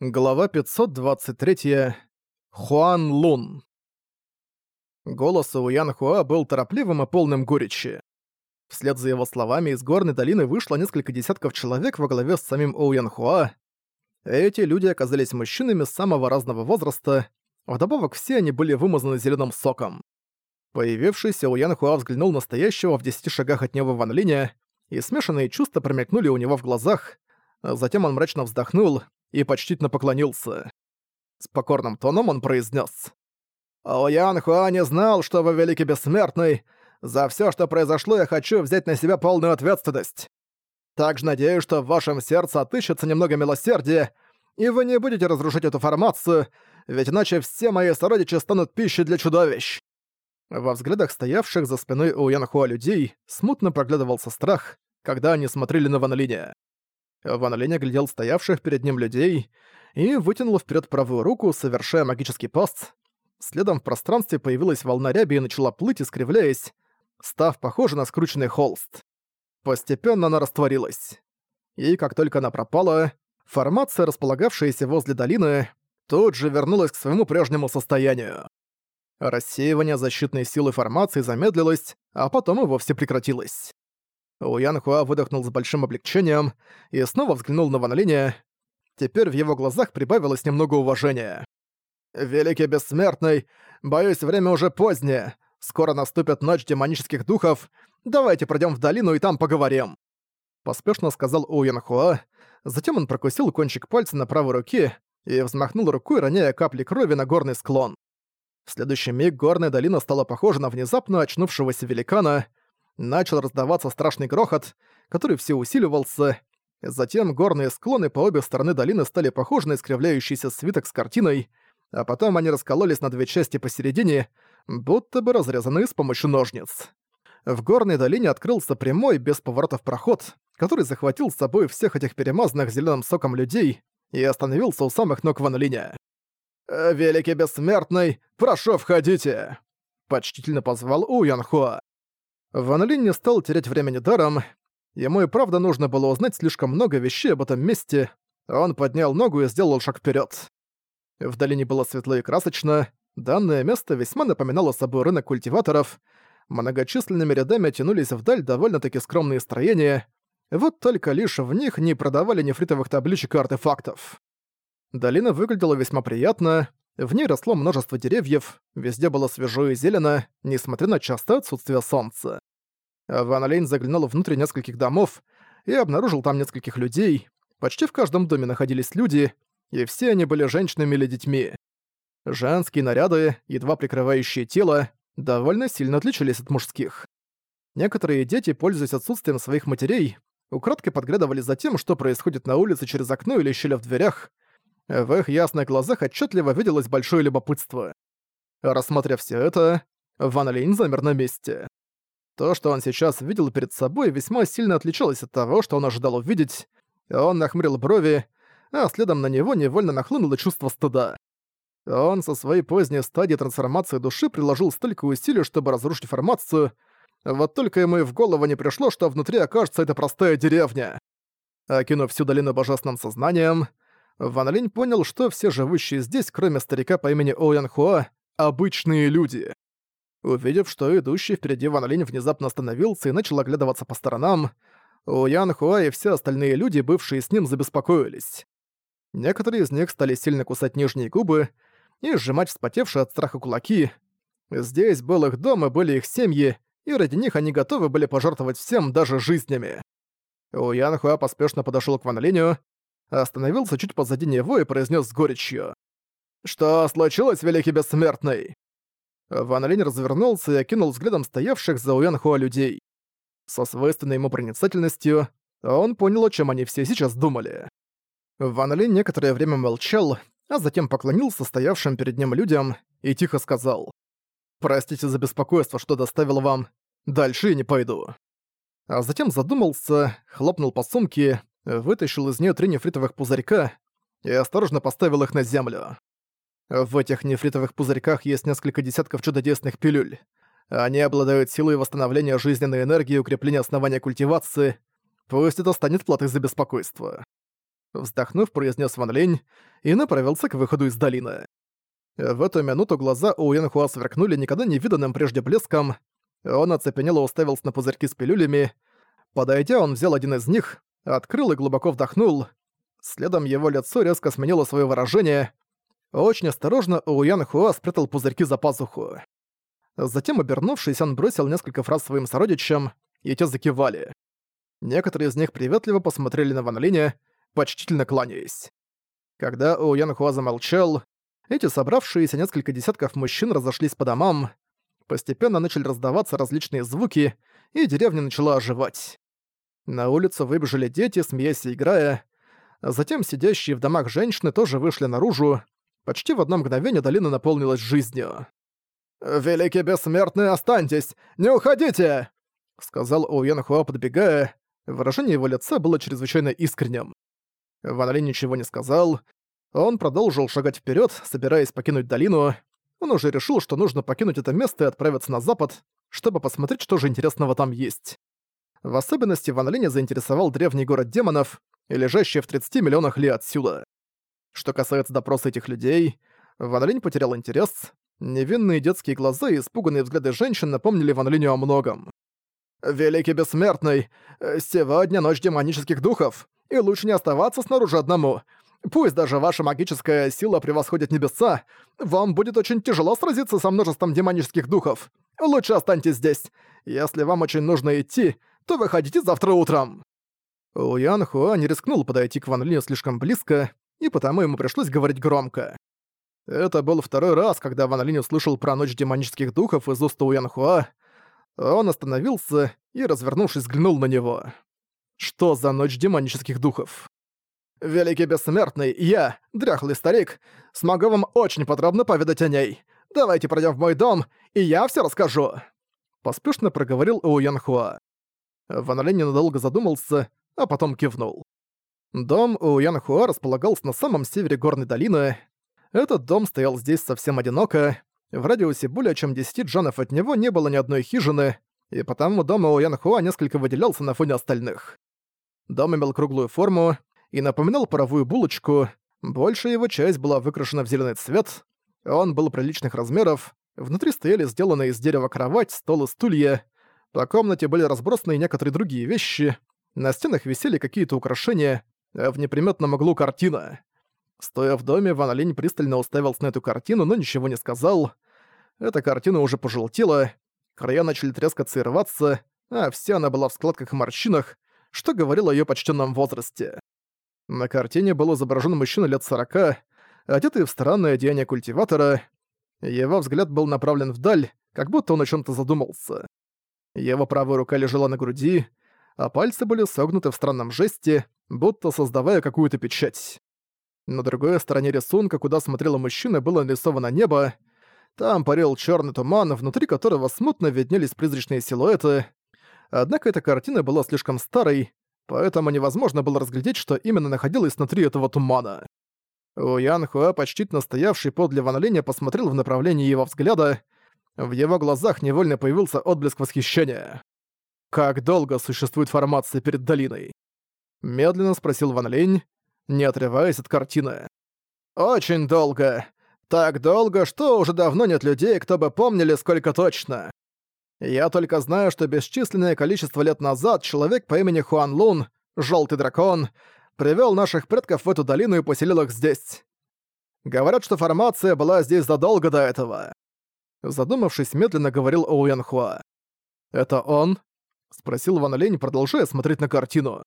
Глава 523. Хуан Лун. Голос у Ян Хуа был торопливым и полным горечи. Вслед за его словами из горной долины вышло несколько десятков человек во главе с самим Оу Ян Хуа. Эти люди оказались мужчинами самого разного возраста, вдобавок все они были вымазаны зеленым соком. Появившийся У Ян Хуа взглянул на стоящего в десяти шагах от него Ван Линя, и смешанные чувства промелькнули у него в глазах, затем он мрачно вздохнул и почтительно поклонился. С покорным тоном он произнес: «Оян Хуа не знал, что вы великий бессмертный. За все, что произошло, я хочу взять на себя полную ответственность. Также надеюсь, что в вашем сердце отыщется немного милосердия, и вы не будете разрушить эту формацию, ведь иначе все мои сородичи станут пищей для чудовищ». Во взглядах стоявших за спиной у Янхуа людей смутно проглядывался страх, когда они смотрели на Ван Линя. Ван Линь оглядел стоявших перед ним людей и вытянул вперед правую руку, совершая магический паст. Следом в пространстве появилась волна ряби и начала плыть, искривляясь, став похожа на скрученный холст. Постепенно она растворилась. И как только она пропала, формация, располагавшаяся возле долины, тут же вернулась к своему прежнему состоянию. Рассеивание защитной силы формации замедлилось, а потом и вовсе прекратилось. Уян Хуа выдохнул с большим облегчением и снова взглянул на Ван Линя. Теперь в его глазах прибавилось немного уважения. «Великий Бессмертный, боюсь, время уже позднее. Скоро наступит ночь демонических духов. Давайте пройдем в долину и там поговорим». Поспешно сказал Уян Хуа. Затем он прокусил кончик пальца на правой руке и взмахнул рукой, роняя капли крови на горный склон. В следующий миг горная долина стала похожа на внезапно очнувшегося великана — начал раздаваться страшный грохот, который все усиливался. Затем горные склоны по обе стороны долины стали похожи на искривляющийся свиток с картиной, а потом они раскололись на две части посередине, будто бы разрезанные с помощью ножниц. В горной долине открылся прямой, без поворотов проход, который захватил с собой всех этих перемазанных зеленым соком людей и остановился у самых ног Ван Линя. «Э, «Великий Бессмертный, прошу, входите!» Почтительно позвал У Янхуа. Ван Линь не стал терять времени даром. Ему и правда нужно было узнать слишком много вещей об этом месте. Он поднял ногу и сделал шаг вперед. В долине было светло и красочно. Данное место весьма напоминало собой рынок культиваторов. Многочисленными рядами тянулись вдаль довольно-таки скромные строения. Вот только лишь в них не продавали нефритовых табличек и артефактов. Долина выглядела весьма приятно, в ней росло множество деревьев, везде было свежо и зелено, несмотря на частое отсутствие солнца. Ван Лейн заглянул внутрь нескольких домов и обнаружил там нескольких людей. Почти в каждом доме находились люди, и все они были женщинами или детьми. Женские наряды, едва прикрывающие тело, довольно сильно отличались от мужских. Некоторые дети, пользуясь отсутствием своих матерей, украдкой подглядывали за тем, что происходит на улице через окно или щеля в дверях, в их ясных глазах отчетливо виделось большое любопытство. Рассмотрев все это, Ван Линь замер на месте. То, что он сейчас видел перед собой, весьма сильно отличалось от того, что он ожидал увидеть. Он нахмурил брови, а следом на него невольно нахлынуло чувство стыда. Он со своей поздней стадии трансформации души приложил столько усилий, чтобы разрушить формацию, вот только ему и в голову не пришло, что внутри окажется эта простая деревня. Окинув всю долину божественным сознанием, Ван Линь понял, что все живущие здесь, кроме старика по имени Оуян Хуа, обычные люди. Увидев, что идущий впереди Ван Линь внезапно остановился и начал оглядываться по сторонам, Оуян Хуа и все остальные люди, бывшие с ним, забеспокоились. Некоторые из них стали сильно кусать нижние губы и сжимать вспотевшие от страха кулаки. Здесь был их дом и были их семьи, и ради них они готовы были пожертвовать всем, даже жизнями. Уян Хуа поспешно подошел к Ван Линю остановился чуть позади него и произнес с горечью. «Что случилось, Великий Бессмертный?» Ван Линь развернулся и окинул взглядом стоявших за Уянхуа людей. Со свойственной ему проницательностью он понял, о чем они все сейчас думали. Ван Линь некоторое время молчал, а затем поклонился стоявшим перед ним людям и тихо сказал. «Простите за беспокойство, что доставил вам. Дальше я не пойду». А затем задумался, хлопнул по сумке вытащил из нее три нефритовых пузырька и осторожно поставил их на землю. В этих нефритовых пузырьках есть несколько десятков чудодейственных пилюль. Они обладают силой восстановления жизненной энергии и укрепления основания культивации. Пусть это станет платой за беспокойство. Вздохнув, произнес Ван Лень и направился к выходу из долины. В эту минуту глаза у Янхуа сверкнули никогда не виданным прежде блеском. Он оцепенело уставился на пузырьки с пилюлями. Подойдя, он взял один из них, открыл и глубоко вдохнул. Следом его лицо резко сменило свое выражение. Очень осторожно Уян Хуа спрятал пузырьки за пазуху. Затем, обернувшись, он бросил несколько фраз своим сородичам, и те закивали. Некоторые из них приветливо посмотрели на Ван Линя, почтительно кланяясь. Когда Уян Хуа замолчал, эти собравшиеся несколько десятков мужчин разошлись по домам, постепенно начали раздаваться различные звуки, и деревня начала оживать. На улицу выбежали дети, смеясь и играя. Затем сидящие в домах женщины тоже вышли наружу. Почти в одно мгновение долина наполнилась жизнью. «Великий бессмертный, останьтесь! Не уходите!» Сказал Уэн Хуа, подбегая. Выражение его лица было чрезвычайно искренним. Ван Ли ничего не сказал, он продолжил шагать вперед, собираясь покинуть долину. Он уже решил, что нужно покинуть это место и отправиться на запад, чтобы посмотреть, что же интересного там есть. В особенности Ван Линя заинтересовал древний город демонов, лежащий в 30 миллионах ли отсюда. Что касается допроса этих людей, Ван Линь потерял интерес. Невинные детские глаза и испуганные взгляды женщин напомнили Ван Линю о многом. «Великий Бессмертный, сегодня ночь демонических духов, и лучше не оставаться снаружи одному. Пусть даже ваша магическая сила превосходит небеса, вам будет очень тяжело сразиться со множеством демонических духов. Лучше останьтесь здесь. Если вам очень нужно идти, то выходите завтра утром». Уян Хуа не рискнул подойти к Ван Линю слишком близко, и потому ему пришлось говорить громко. Это был второй раз, когда Ван Линь услышал про ночь демонических духов из уст Уян Хуа. Он остановился и, развернувшись, взглянул на него. Что за ночь демонических духов? «Великий Бессмертный, я, дряхлый старик, смогу вам очень подробно поведать о ней. Давайте пройдем в мой дом, и я все расскажу!» Поспешно проговорил У Янхуа. Ван Линь ненадолго задумался, а потом кивнул. Дом У Янхуа располагался на самом севере горной долины. Этот дом стоял здесь совсем одиноко. В радиусе более чем 10 джанов от него не было ни одной хижины, и потому дом У Янхуа несколько выделялся на фоне остальных. Дом имел круглую форму, и напоминал паровую булочку, большая его часть была выкрашена в зеленый цвет, он был приличных размеров, внутри стояли сделанные из дерева кровать, стол и стулья, по комнате были разбросаны некоторые другие вещи, на стенах висели какие-то украшения, а в неприметном углу картина. Стоя в доме, Ван Линь пристально уставился на эту картину, но ничего не сказал. Эта картина уже пожелтела, края начали трескаться и рваться, а вся она была в складках и морщинах, что говорило о её почтенном возрасте. На картине был изображен мужчина лет сорока, одетый в странное одеяние культиватора. Его взгляд был направлен вдаль, как будто он о чем то задумался. Его правая рука лежала на груди, а пальцы были согнуты в странном жесте, будто создавая какую-то печать. На другой стороне рисунка, куда смотрела мужчина, было нарисовано небо. Там парил черный туман, внутри которого смутно виднелись призрачные силуэты. Однако эта картина была слишком старой, поэтому невозможно было разглядеть, что именно находилось внутри этого тумана. Уян Хуа, почтительно стоявший подле Ван Линя, посмотрел в направлении его взгляда. В его глазах невольно появился отблеск восхищения. «Как долго существует формация перед долиной?» Медленно спросил Ван Линь, не отрываясь от картины. «Очень долго. Так долго, что уже давно нет людей, кто бы помнили, сколько точно. Я только знаю, что бесчисленное количество лет назад человек по имени Хуан Лун, Желтый дракон, привел наших предков в эту долину и поселил их здесь. Говорят, что формация была здесь задолго до этого. Задумавшись, медленно говорил Оуэн Хуа. «Это он?» — спросил Ван Лень, продолжая смотреть на картину.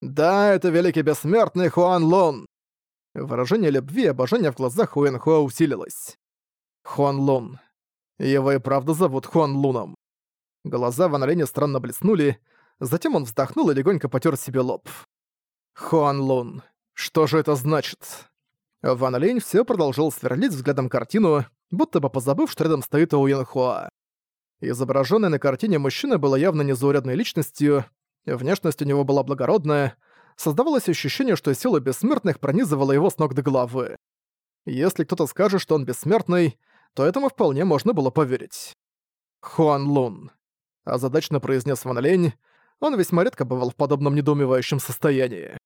«Да, это великий бессмертный Хуан Лун!» Выражение любви и обожания в глазах Уэн Хуа усилилось. Хуан Лун. Его и правда зовут Хуан Луном. Глаза Ван Линя странно блеснули, затем он вздохнул и легонько потер себе лоб. Хуан Лун. Что же это значит? Ван Линь все продолжил сверлить взглядом картину, будто бы позабыв, что рядом стоит Уин Хуа. Изображенный на картине мужчина был явно незаурядной личностью, внешность у него была благородная, создавалось ощущение, что сила бессмертных пронизывала его с ног до головы. Если кто-то скажет, что он бессмертный, то этому вполне можно было поверить. «Хуан Лун», — озадачно произнес Ван Лень, он весьма редко бывал в подобном недоумевающем состоянии.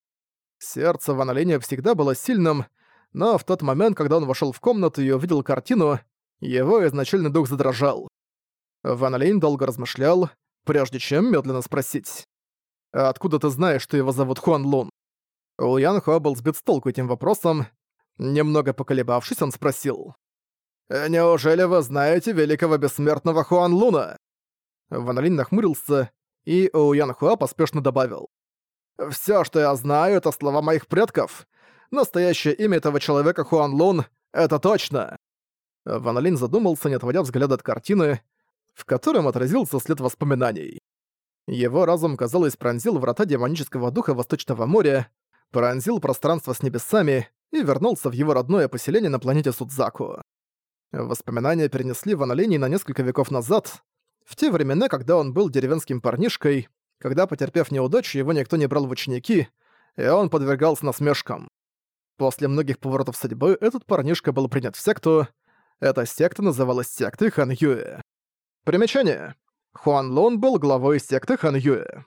Сердце Ван Линя всегда было сильным, но в тот момент, когда он вошел в комнату и увидел картину, его изначальный дух задрожал. Ван Линь долго размышлял, прежде чем медленно спросить. «Откуда ты знаешь, что его зовут Хуан Лун?» У Ян Хуа был сбит с толку этим вопросом. Немного поколебавшись, он спросил. «Неужели вы знаете великого бессмертного Хуан Луна?» Ван Линь нахмурился, и У Ян Хуа поспешно добавил. «Всё, что я знаю, это слова моих предков. Настоящее имя этого человека Хуан Лун — это точно!» Ван Линь задумался, не отводя взгляд от картины, в котором отразился след воспоминаний. Его разум, казалось, пронзил врата демонического духа Восточного моря, пронзил пространство с небесами и вернулся в его родное поселение на планете Судзаку. Воспоминания перенесли Ван Линь на несколько веков назад, в те времена, когда он был деревенским парнишкой, когда, потерпев неудачу, его никто не брал в ученики, и он подвергался насмешкам. После многих поворотов судьбы этот парнишка был принят в секту. Эта секта называлась сектой Хан Юэ. Примечание. Хуан Лун был главой секты Хан Юэ.